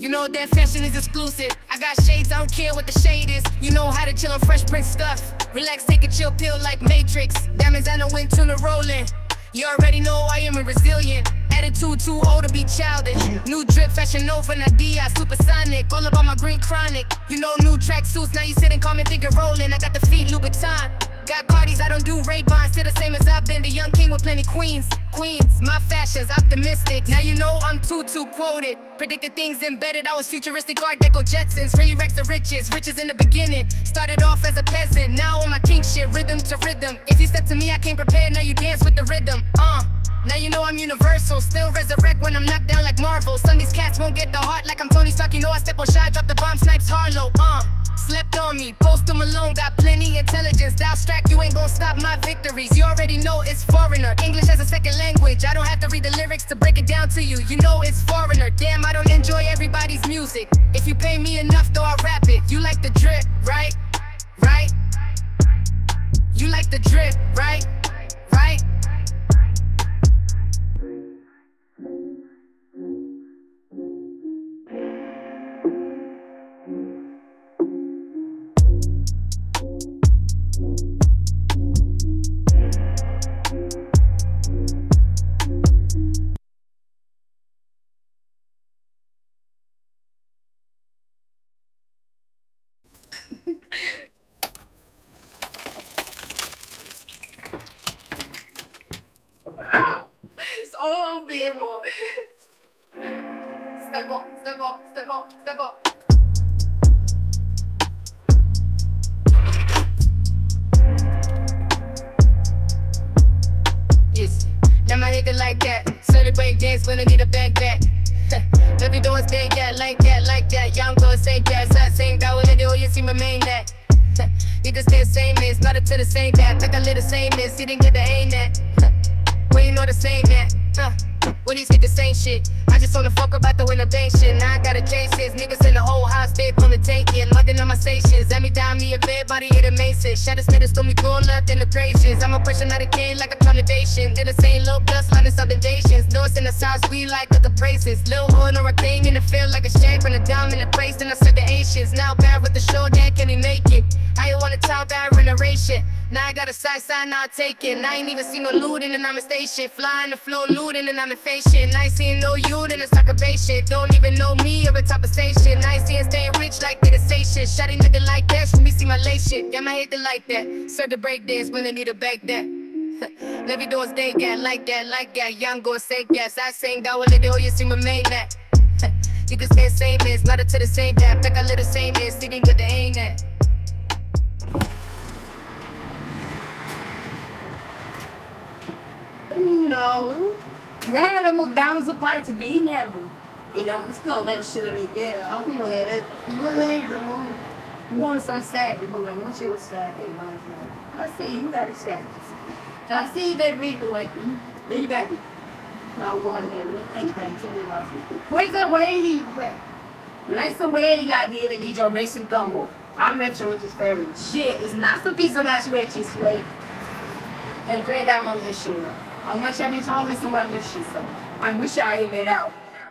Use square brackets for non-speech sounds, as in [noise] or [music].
You know that fashion is exclusive. I got shades, I don't care what the shade is. You know how to chill on fresh print stuff. Relax, take a chill pill like Matrix. Diamonds, I know when tuna rolling. You already know I am a resilient. Attitude too old to be childish. New drip, fashion Nova, Nadia, supersonic. All about my green chronic. You know new track suits, now you sitting, call me figure rolling. I got the feet, Louboutin. Got parties, I don't do Ray-Bans, still the same as I've been. The young king with plenty queens. Queens, my fashion's optimistic. Now you know I'm too, too quoted. Predicted things embedded, I was futuristic Art Deco Jetsons. Really wrecks the riches, riches in the beginning. Started off as a peasant, now on my king shit, rhythm to rhythm. If you step to me, I can't prepare. now you dance with the rhythm. Uh. Now you know I'm universal, still resurrect when I'm knocked down like Marvel. Some these cats won't get the heart like I'm Tony Stark. You know I step on shy, drop the on me, post them alone, got plenty intelligence. Thou strack, you ain't gon' stop my victories. You already know it's foreigner, English as a second language. I don't have to read the lyrics to break it down to you. You know it's foreigner. Damn, I don't enjoy everybody's music. If you pay me enough, though I'll rap it. You like the drip, right? Right? You like the drip? Right? Yes, now my nigga like that. Certain break dance when I need a back [laughs] back. Every door stay that, like that, like that. Young girl say that, not saying oh, that [laughs] when they do, you see my main that. Niggas stay the same is, not up to the same that. Think I live the same is, you didn't get the aim that. Well, you know the same that. Uh, when these get the same shit. I just wanna fuck about the innovation. Now I gotta change this. Niggas in the whole house, they on the taking. Nothing on my stations. Let me down me a bed, body hit a mason. Shadow spitters told me go left in the gracious. I'm a person out of kid like a foundation. Did the same little plus line of subdivisions. North in the south, we like with the praises. Lil hood or a thing in the field like a shape and a dime in the place. Then I said the Asians. Now bad with the show, renovation. Now I got a side sign, now I take it. I ain't even seen no looting and I'm a station. Flying the floor, looting and I'm a shit. I ain't seeing no you, then it's like a shit. Don't even know me or a top of station. I ain't seeing staying rich like they the shit. Shotty nigga like that, when me see my late shit. I hate to like that. Serve the break dance when they need a back that. Levy doors, they get like that, like that. Young go say yes. I sing that, well, oh, you see my main that. You can say same is, not to the same that. Think I live the same know, now the McDonald's a part to be never. You know, we still let shit be good. I'm gonna let it. You know, you want some sad, you know, when she was sad, you. I see you got a sad. I see that the way. You got. I want think. Where's the way he went? Nice the way he got energy to make some gumbo. I met you with his favorite shit. It's not the piece of that shit she's late. And great that on this shit. Sure if you told me some other shit, I wish I even out.